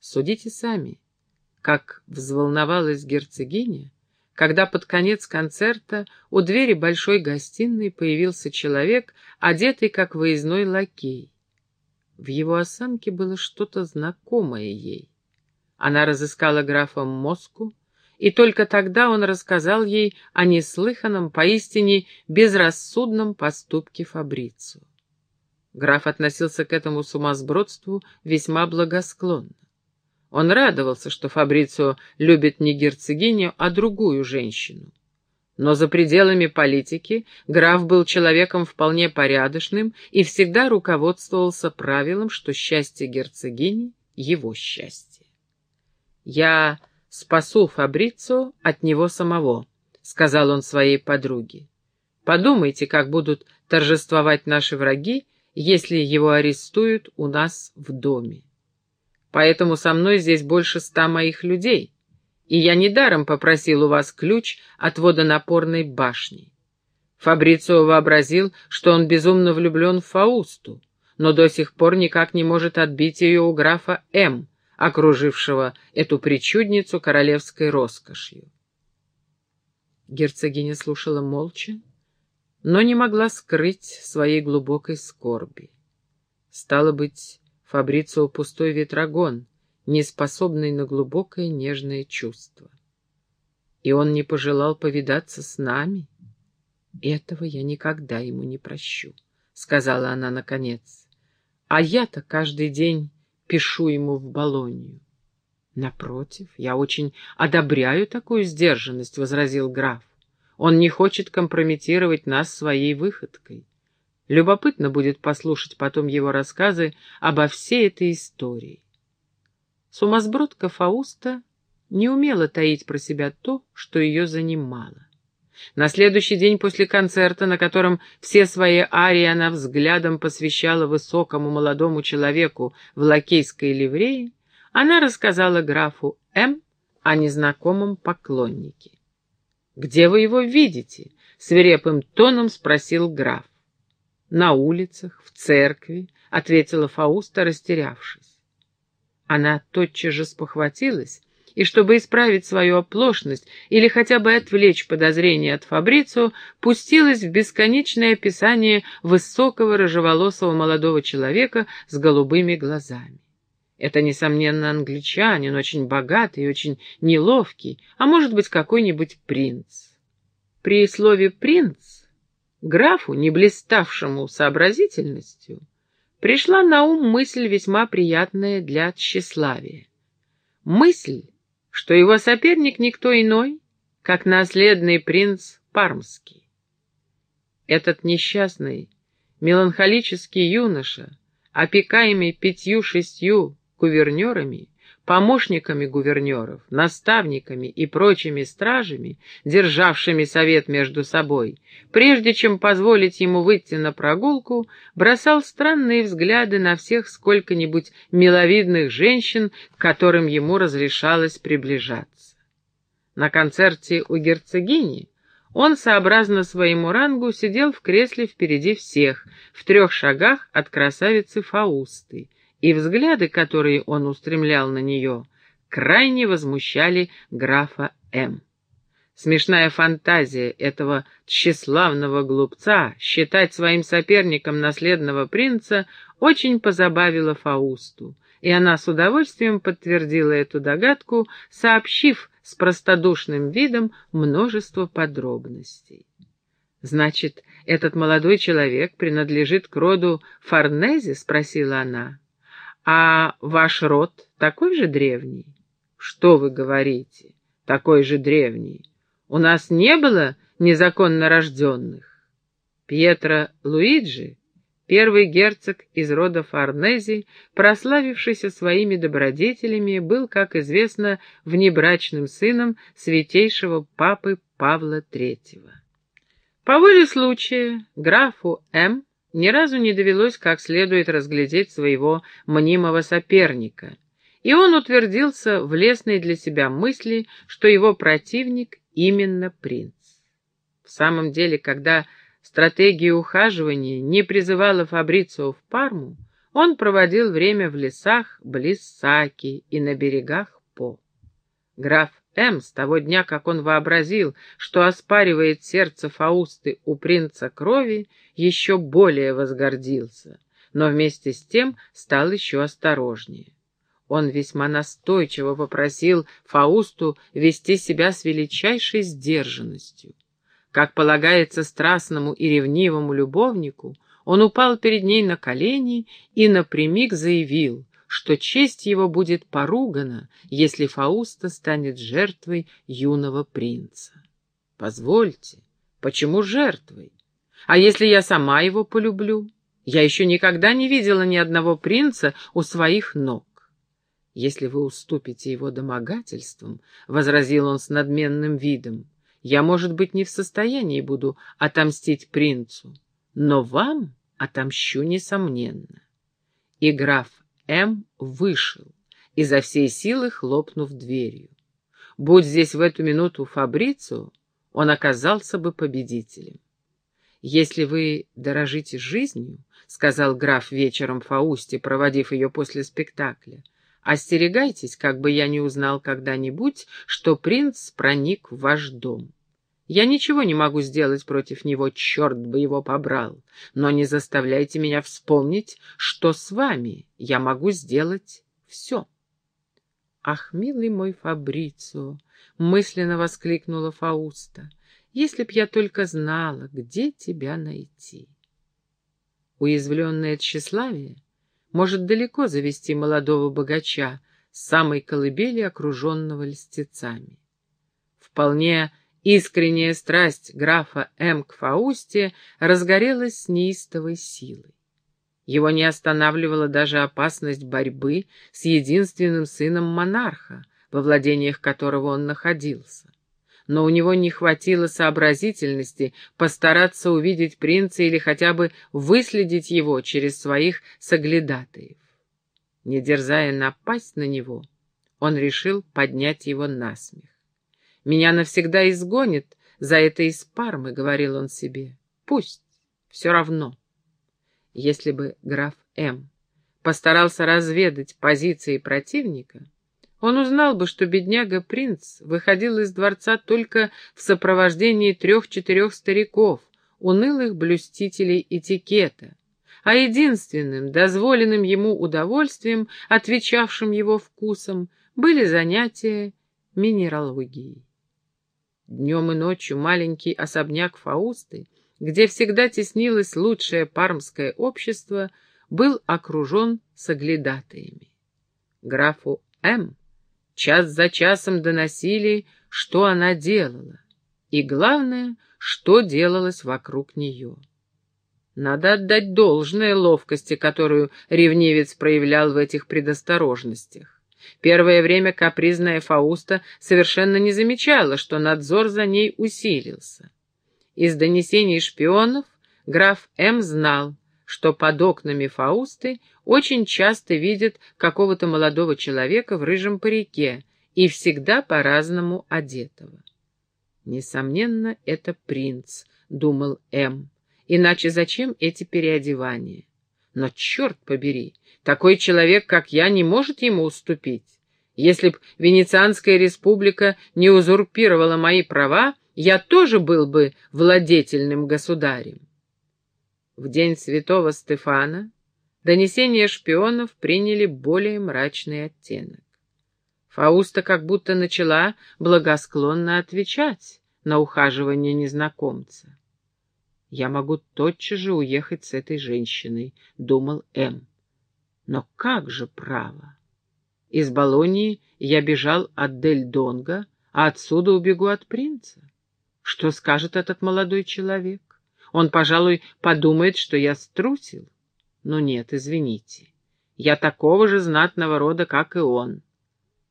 Судите сами, как взволновалась герцогиня, когда под конец концерта у двери большой гостиной появился человек, одетый как выездной лакей. В его осанке было что-то знакомое ей. Она разыскала графа Моску, и только тогда он рассказал ей о неслыханном, поистине безрассудном поступке Фабрицу. Граф относился к этому сумасбродству весьма благосклонно. Он радовался, что Фабрицио любит не герцогиню, а другую женщину. Но за пределами политики граф был человеком вполне порядочным и всегда руководствовался правилом, что счастье герцогини — его счастье. «Я спасу Фабрицио от него самого», — сказал он своей подруге. «Подумайте, как будут торжествовать наши враги, если его арестуют у нас в доме. Поэтому со мной здесь больше ста моих людей, и я недаром попросил у вас ключ от водонапорной башни. Фабрицио вообразил, что он безумно влюблен в Фаусту, но до сих пор никак не может отбить ее у графа М., окружившего эту причудницу королевской роскошью. Герцогиня слушала молча, но не могла скрыть своей глубокой скорби. Стало быть, Фабрицио пустой ветрогон, не способный на глубокое нежное чувство. И он не пожелал повидаться с нами? Этого я никогда ему не прощу, — сказала она наконец. А я-то каждый день пишу ему в Болонью. Напротив, я очень одобряю такую сдержанность, — возразил граф. Он не хочет компрометировать нас своей выходкой. Любопытно будет послушать потом его рассказы обо всей этой истории. Сумасбродка Фауста не умела таить про себя то, что ее занимало. На следующий день после концерта, на котором все свои арии она взглядом посвящала высокому молодому человеку в лакейской ливрее, она рассказала графу М. о незнакомом поклоннике. «Где вы его видите?» — свирепым тоном спросил граф. «На улицах, в церкви», — ответила Фауста, растерявшись. Она тотчас же спохватилась, и, чтобы исправить свою оплошность или хотя бы отвлечь подозрения от Фабрицио, пустилась в бесконечное описание высокого рыжеволосого молодого человека с голубыми глазами. Это, несомненно, англичанин, очень богатый очень неловкий, а может быть, какой-нибудь принц. При слове «принц» графу, не блиставшему сообразительностью, пришла на ум мысль весьма приятная для тщеславия. Мысль, что его соперник никто иной, как наследный принц Пармский. Этот несчастный, меланхолический юноша, опекаемый пятью-шестью гувернерами, помощниками гувернеров, наставниками и прочими стражами, державшими совет между собой, прежде чем позволить ему выйти на прогулку, бросал странные взгляды на всех сколько-нибудь миловидных женщин, к которым ему разрешалось приближаться. На концерте у герцогини он, сообразно своему рангу, сидел в кресле впереди всех, в трех шагах от красавицы Фаусты, и взгляды, которые он устремлял на нее, крайне возмущали графа М. Смешная фантазия этого тщеславного глупца считать своим соперником наследного принца очень позабавила Фаусту, и она с удовольствием подтвердила эту догадку, сообщив с простодушным видом множество подробностей. «Значит, этот молодой человек принадлежит к роду Форнези?» — спросила она. А ваш род такой же древний? Что вы говорите? Такой же древний. У нас не было незаконно рожденных. Пьетро Луиджи, первый герцог из рода Форнези, прославившийся своими добродетелями, был, как известно, внебрачным сыном святейшего папы Павла III. По воле случая графу М ни разу не довелось как следует разглядеть своего мнимого соперника, и он утвердился в лесной для себя мысли, что его противник именно принц. В самом деле, когда стратегия ухаживания не призывала Фабрицио в Парму, он проводил время в лесах близ Саки и на берегах По. Граф М. с того дня, как он вообразил, что оспаривает сердце Фаусты у принца крови, еще более возгордился, но вместе с тем стал еще осторожнее. Он весьма настойчиво попросил Фаусту вести себя с величайшей сдержанностью. Как полагается страстному и ревнивому любовнику, он упал перед ней на колени и напрямик заявил, что честь его будет поругана, если Фауста станет жертвой юного принца. Позвольте, почему жертвой? А если я сама его полюблю? Я еще никогда не видела ни одного принца у своих ног. «Если вы уступите его домогательствам», — возразил он с надменным видом, — «я, может быть, не в состоянии буду отомстить принцу, но вам отомщу, несомненно». И граф М. вышел, изо всей силы хлопнув дверью. Будь здесь в эту минуту Фабрицио, он оказался бы победителем. «Если вы дорожите жизнью», — сказал граф вечером Фаусте, проводив ее после спектакля, — Остерегайтесь, как бы я не узнал когда-нибудь, что принц проник в ваш дом. Я ничего не могу сделать против него, черт бы его побрал, но не заставляйте меня вспомнить, что с вами я могу сделать все. «Ах, милый мой Фабрицио!» — мысленно воскликнула Фауста. «Если б я только знала, где тебя найти!» Уязвленное тщеславие может далеко завести молодого богача с самой колыбели, окруженного льстецами. Вполне искренняя страсть графа М. к Фаусте разгорелась с неистовой силой. Его не останавливала даже опасность борьбы с единственным сыном монарха, во владениях которого он находился но у него не хватило сообразительности постараться увидеть принца или хотя бы выследить его через своих соглядатаев. Не дерзая напасть на него, он решил поднять его на смех. «Меня навсегда изгонит за это из Пармы», — говорил он себе. «Пусть, все равно». Если бы граф М. постарался разведать позиции противника, он узнал бы, что бедняга-принц выходил из дворца только в сопровождении трех-четырех стариков, унылых блюстителей этикета, а единственным дозволенным ему удовольствием, отвечавшим его вкусом, были занятия минералогией. Днем и ночью маленький особняк Фаусты, где всегда теснилось лучшее пармское общество, был окружен соглядатаями. Графу М час за часом доносили, что она делала, и, главное, что делалось вокруг нее. Надо отдать должное ловкости, которую ревнивец проявлял в этих предосторожностях. Первое время капризная Фауста совершенно не замечала, что надзор за ней усилился. Из донесений шпионов граф М. знал, что под окнами Фаусты очень часто видят какого-то молодого человека в рыжем парике и всегда по-разному одетого. Несомненно, это принц, думал М. Иначе зачем эти переодевания? Но черт побери, такой человек, как я, не может ему уступить. Если б Венецианская республика не узурпировала мои права, я тоже был бы владетельным государем. В день святого Стефана донесения шпионов приняли более мрачный оттенок. Фауста как будто начала благосклонно отвечать на ухаживание незнакомца. «Я могу тотчас же уехать с этой женщиной», — думал М. «Но как же право? Из Болонии я бежал от Дель Донга, а отсюда убегу от принца. Что скажет этот молодой человек? Он, пожалуй, подумает, что я струсил. Но нет, извините. Я такого же знатного рода, как и он.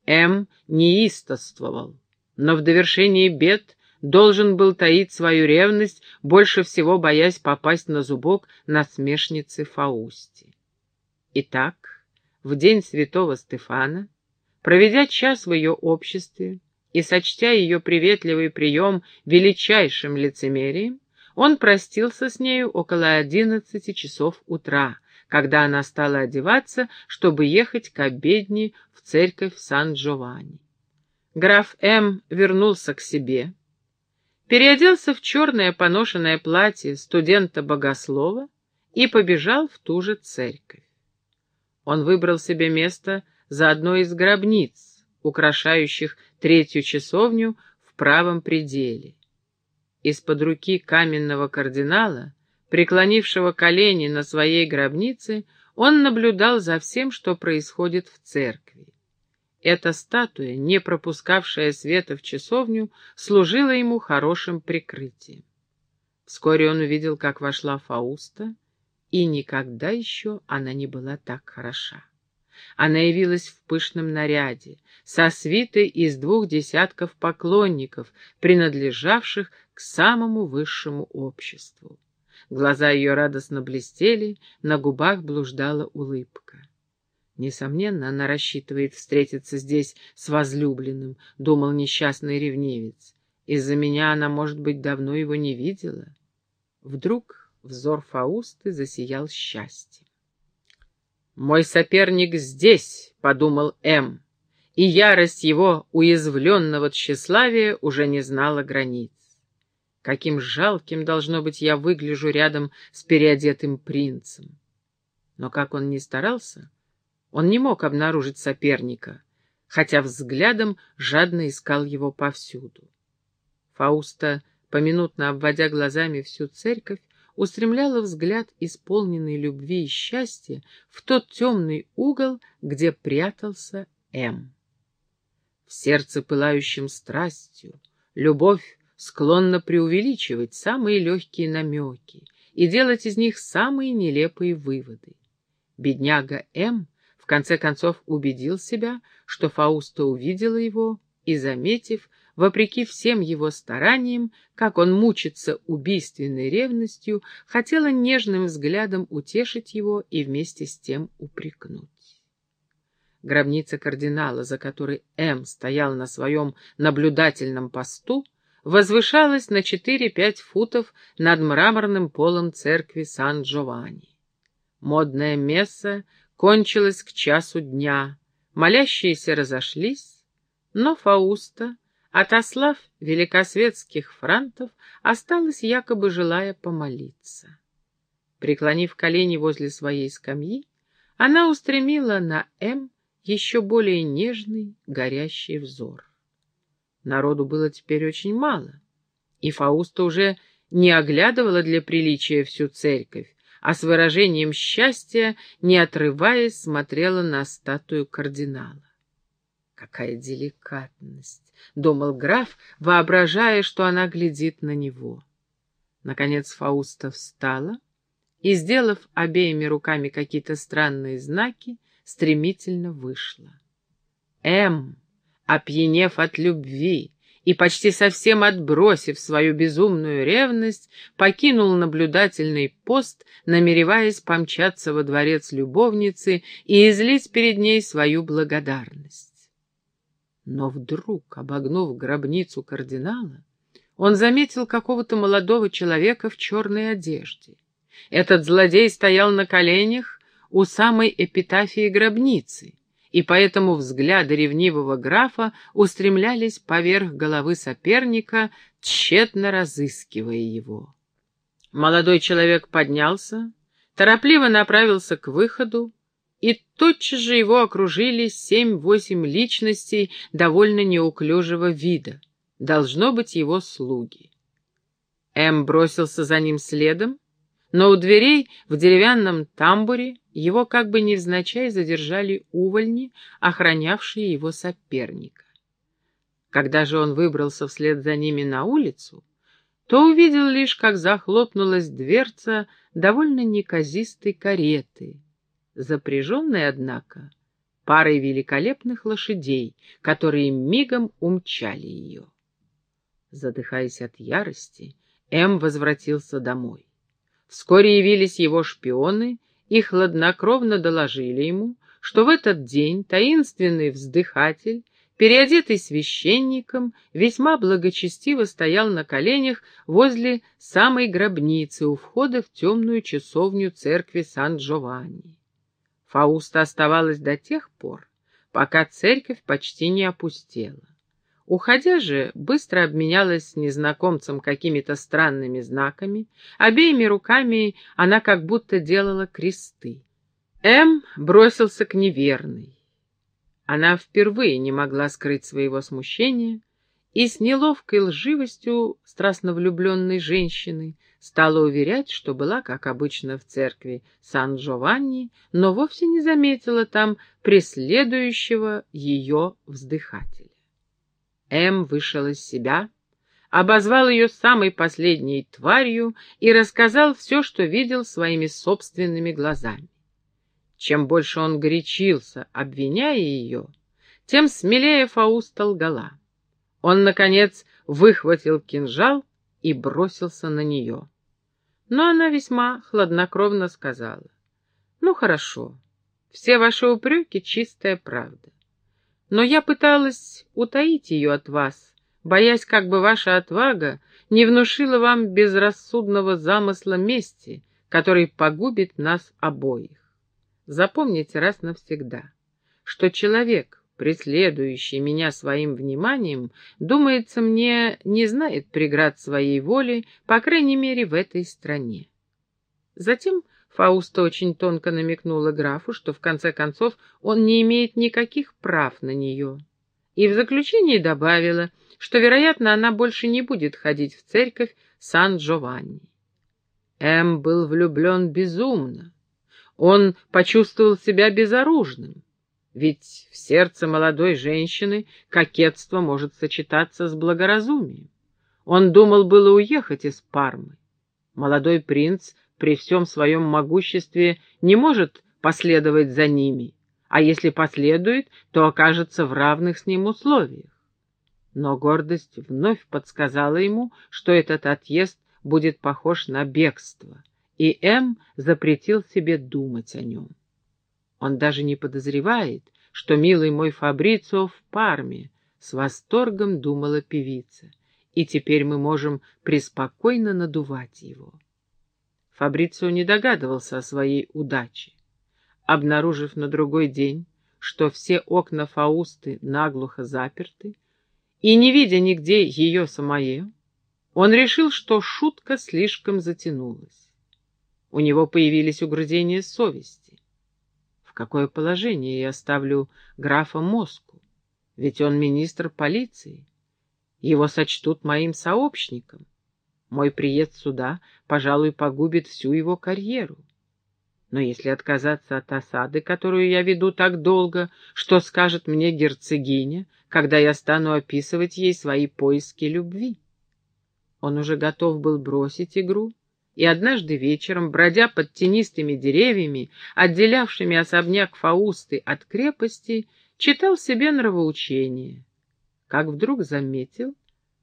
М. неистовствовал, но в довершении бед должен был таить свою ревность, больше всего боясь попасть на зубок насмешницы Фаусти. Итак, в день святого Стефана, проведя час в ее обществе и сочтя ее приветливый прием величайшим лицемерием, он простился с нею около одиннадцати часов утра, когда она стала одеваться, чтобы ехать к обедне в церковь Сан-Джованни. Граф М. вернулся к себе, переоделся в черное поношенное платье студента-богослова и побежал в ту же церковь. Он выбрал себе место за одной из гробниц, украшающих третью часовню в правом пределе. Из-под руки каменного кардинала, преклонившего колени на своей гробнице, он наблюдал за всем, что происходит в церкви. Эта статуя, не пропускавшая света в часовню, служила ему хорошим прикрытием. Вскоре он увидел, как вошла Фауста, и никогда еще она не была так хороша. Она явилась в пышном наряде, со свитой из двух десятков поклонников, принадлежавших к самому высшему обществу. Глаза ее радостно блестели, на губах блуждала улыбка. Несомненно, она рассчитывает встретиться здесь с возлюбленным, думал несчастный ревнивец. Из-за меня она, может быть, давно его не видела. Вдруг взор Фаусты засиял счастьем. «Мой соперник здесь», — подумал М, и ярость его уязвленного тщеславия уже не знала границ. Каким жалким, должно быть, я выгляжу рядом с переодетым принцем. Но как он ни старался, он не мог обнаружить соперника, хотя взглядом жадно искал его повсюду. Фауста, поминутно обводя глазами всю церковь, устремляла взгляд, исполненный любви и счастья, в тот темный угол, где прятался М. В сердце, пылающем страстью, любовь склонна преувеличивать самые легкие намеки и делать из них самые нелепые выводы. Бедняга М в конце концов убедил себя, что Фауста увидела его и, заметив, вопреки всем его стараниям, как он мучится убийственной ревностью, хотела нежным взглядом утешить его и вместе с тем упрекнуть. Гробница кардинала, за которой М. стоял на своем наблюдательном посту, возвышалась на 4-5 футов над мраморным полом церкви Сан-Джованни. Модное месса кончилось к часу дня, молящиеся разошлись, но Фауста, отослав великосветских франтов, осталась якобы желая помолиться. Преклонив колени возле своей скамьи, она устремила на М еще более нежный, горящий взор. Народу было теперь очень мало, и Фауста уже не оглядывала для приличия всю церковь, а с выражением счастья, не отрываясь, смотрела на статую кардинала. Какая деликатность, — думал граф, воображая, что она глядит на него. Наконец Фауста встала и, сделав обеими руками какие-то странные знаки, стремительно вышла. М, опьянев от любви, и, почти совсем отбросив свою безумную ревность, покинул наблюдательный пост, намереваясь помчаться во дворец любовницы и излить перед ней свою благодарность. Но вдруг, обогнув гробницу кардинала, он заметил какого-то молодого человека в черной одежде. Этот злодей стоял на коленях у самой эпитафии гробницы и поэтому взгляды ревнивого графа устремлялись поверх головы соперника, тщетно разыскивая его. Молодой человек поднялся, торопливо направился к выходу, и тотчас же его окружили семь-восемь личностей довольно неуклюжего вида, должно быть его слуги. М бросился за ним следом, но у дверей в деревянном тамбуре его как бы невзначай задержали увольни, охранявшие его соперника. Когда же он выбрался вслед за ними на улицу, то увидел лишь, как захлопнулась дверца довольно неказистой кареты, запряженной, однако, парой великолепных лошадей, которые мигом умчали ее. Задыхаясь от ярости, М возвратился домой. Вскоре явились его шпионы и хладнокровно доложили ему, что в этот день таинственный вздыхатель переодетый священником, весьма благочестиво стоял на коленях возле самой гробницы у входа в темную часовню церкви Сан-Джованни. Фауста оставалась до тех пор, пока церковь почти не опустела. Уходя же, быстро обменялась с незнакомцем какими-то странными знаками, обеими руками она как будто делала кресты. М бросился к неверной. Она впервые не могла скрыть своего смущения и с неловкой лживостью страстно влюбленной женщины стала уверять, что была, как обычно, в церкви Сан-Джованни, но вовсе не заметила там преследующего ее вздыхателя. М вышел из себя, обозвал ее самой последней тварью и рассказал все, что видел своими собственными глазами. Чем больше он горячился, обвиняя ее, тем смелее Фауста лгала. Он, наконец, выхватил кинжал и бросился на нее. Но она весьма хладнокровно сказала. «Ну, хорошо, все ваши упреки — чистая правда. Но я пыталась утаить ее от вас, боясь, как бы ваша отвага не внушила вам безрассудного замысла мести, который погубит нас обоих. Запомните раз навсегда, что человек, преследующий меня своим вниманием, думается мне, не знает преград своей воли, по крайней мере, в этой стране. Затем Фауста очень тонко намекнула графу, что в конце концов он не имеет никаких прав на нее. И в заключении добавила, что, вероятно, она больше не будет ходить в церковь Сан-Джованни. М был влюблен безумно. Он почувствовал себя безоружным. Ведь в сердце молодой женщины кокетство может сочетаться с благоразумием. Он думал было уехать из Пармы. Молодой принц при всем своем могуществе не может последовать за ними, а если последует, то окажется в равных с ним условиях. Но гордость вновь подсказала ему, что этот отъезд будет похож на бегство, и М запретил себе думать о нем. Он даже не подозревает, что милый мой Фабрицио в Парме, с восторгом думала певица, и теперь мы можем преспокойно надувать его. Фабрицио не догадывался о своей удаче. Обнаружив на другой день, что все окна Фаусты наглухо заперты, и не видя нигде ее самое, он решил, что шутка слишком затянулась. У него появились угрызения совести. Какое положение я ставлю графа Моску? Ведь он министр полиции. Его сочтут моим сообщником. Мой приезд сюда, пожалуй, погубит всю его карьеру. Но если отказаться от осады, которую я веду так долго, что скажет мне герцогиня, когда я стану описывать ей свои поиски любви? Он уже готов был бросить игру, и однажды вечером, бродя под тенистыми деревьями, отделявшими особняк Фаусты от крепости, читал себе нравоучение. Как вдруг заметил,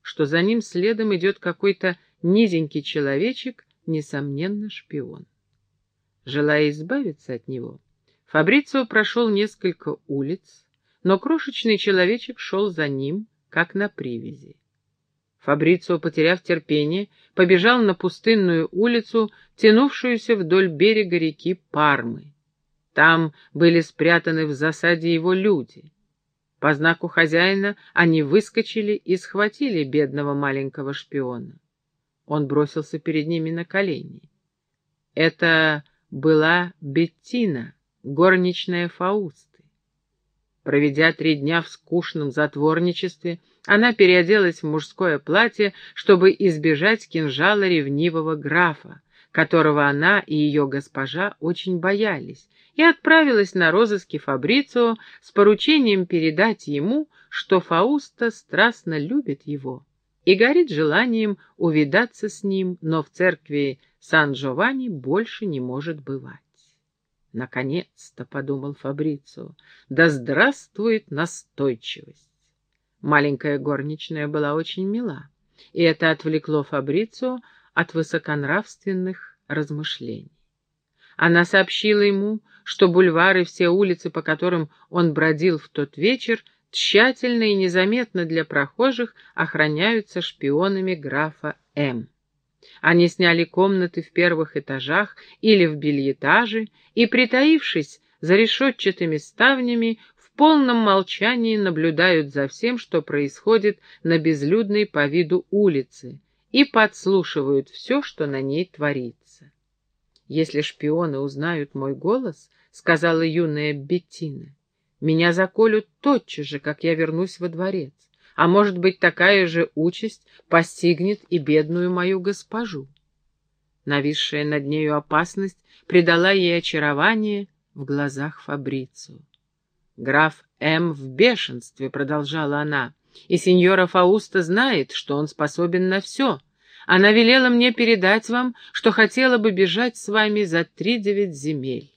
что за ним следом идет какой-то низенький человечек, несомненно, шпион. Желая избавиться от него, Фабрицио прошел несколько улиц, но крошечный человечек шел за ним, как на привязи. Фабрицио, потеряв терпение, побежал на пустынную улицу, тянувшуюся вдоль берега реки Пармы. Там были спрятаны в засаде его люди. По знаку хозяина они выскочили и схватили бедного маленького шпиона. Он бросился перед ними на колени. Это была Беттина, горничная Фауст. Проведя три дня в скучном затворничестве, она переоделась в мужское платье, чтобы избежать кинжала ревнивого графа, которого она и ее госпожа очень боялись, и отправилась на розыски Фабрицио с поручением передать ему, что Фауста страстно любит его и горит желанием увидаться с ним, но в церкви Сан-Джованни больше не может бывать. Наконец-то, — подумал Фабрицио, — да здравствует настойчивость. Маленькая горничная была очень мила, и это отвлекло Фабрицио от высоконравственных размышлений. Она сообщила ему, что бульвары, все улицы, по которым он бродил в тот вечер, тщательно и незаметно для прохожих охраняются шпионами графа М. Они сняли комнаты в первых этажах или в бельетаже и, притаившись за решетчатыми ставнями, в полном молчании наблюдают за всем, что происходит на безлюдной по виду улице, и подслушивают все, что на ней творится. «Если шпионы узнают мой голос, — сказала юная Беттина, — меня заколют тотчас же, как я вернусь во дворец а может быть, такая же участь постигнет и бедную мою госпожу. Нависшая над нею опасность придала ей очарование в глазах Фабрицу. «Граф М. в бешенстве», — продолжала она, — «и сеньора Фауста знает, что он способен на все. Она велела мне передать вам, что хотела бы бежать с вами за три девять земель.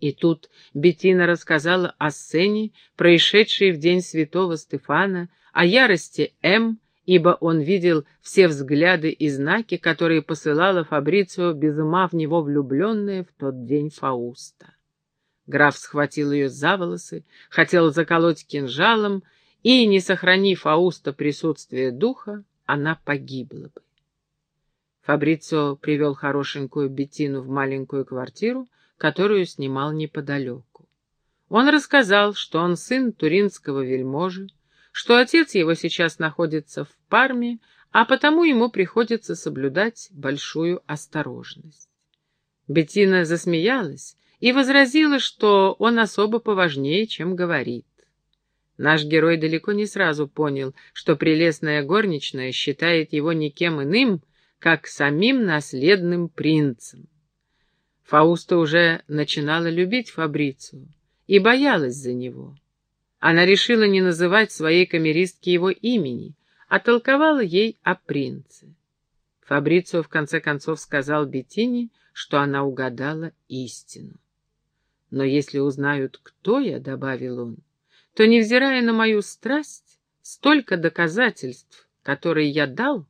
И тут Бетина рассказала о сцене, происшедшей в день святого Стефана, о ярости М., ибо он видел все взгляды и знаки, которые посылала Фабрицио без ума в него влюбленная в тот день Фауста. Граф схватил ее за волосы, хотел заколоть кинжалом, и, не сохранив Фауста присутствие духа, она погибла бы. Фабрицио привел хорошенькую Бетину в маленькую квартиру, которую снимал неподалеку. Он рассказал, что он сын туринского вельможи, что отец его сейчас находится в Парме, а потому ему приходится соблюдать большую осторожность. Беттина засмеялась и возразила, что он особо поважнее, чем говорит. Наш герой далеко не сразу понял, что прелестная горничная считает его никем иным, как самим наследным принцем. Фауста уже начинала любить Фабрицию и боялась за него. Она решила не называть своей камеристке его имени, а толковала ей о принце. Фабрицио в конце концов сказал Беттине, что она угадала истину. «Но если узнают, кто я», — добавил он, — «то, невзирая на мою страсть, столько доказательств, которые я дал,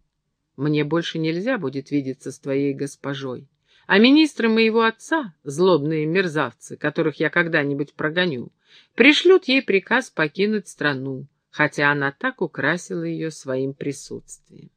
мне больше нельзя будет видеться с твоей госпожой. А министры моего отца, злобные мерзавцы, которых я когда-нибудь прогоню, пришлют ей приказ покинуть страну, хотя она так украсила ее своим присутствием.